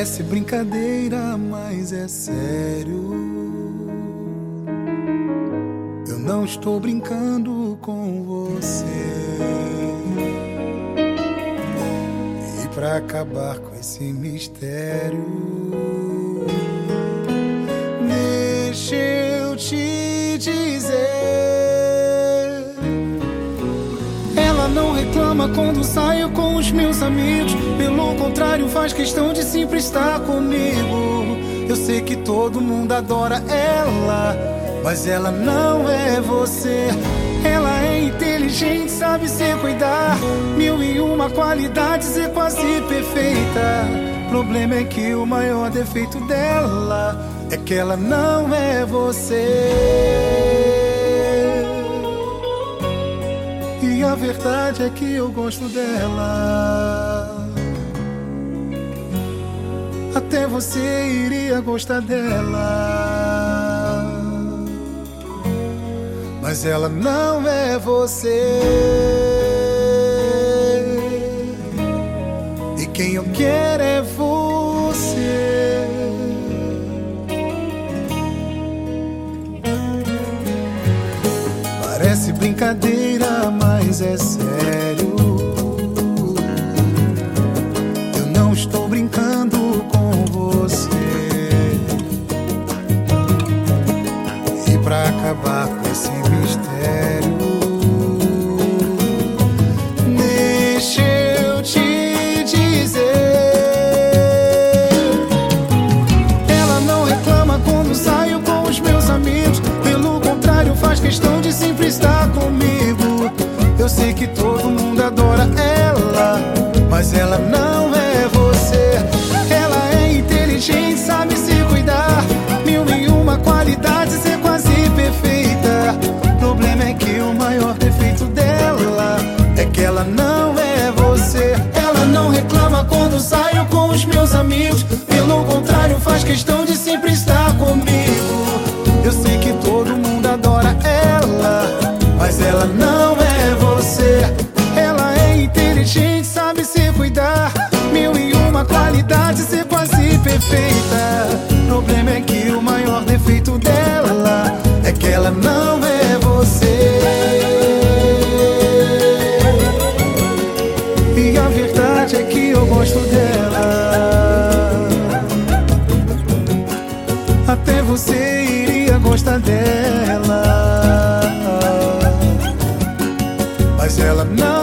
Parece brincadeira, mas é sério. Eu não estou brincando com você. E pra acabar com esse mistério, reclama quando saio com os meus amigos. Pelo contrário, faz questão de sempre estar comigo. Eu sei que todo mundo adora ela, mas ela não é você. Ela é inteligente, sabe se cuidar. Mil e uma qualidades é quase perfeita. Problema é que o maior defeito dela é que ela não é você. A verdade é que eu gosto dela. Até você iria gostar dela. Mas ela não é você. E quem eu quero é você. Parece brincadeira, mas é sério. Eu sei que todo mundo adora ela, mas ela não é você. Ela é inteligente, sabe se cuidar. Mil e uma qualidades é quase perfeita. O problema é que o maior defeito dela é que ela não é você. Ela não reclama quando saio com os meus amigos. Pelo contrário, faz questão de sempre estar comigo. Eu sei que todo mundo adora ela, mas ela não perfeita. Problema é que o maior defeito dela é que ela não é você. E a verdade é que eu gosto dela. Até você iria gostar dela. Mas ela não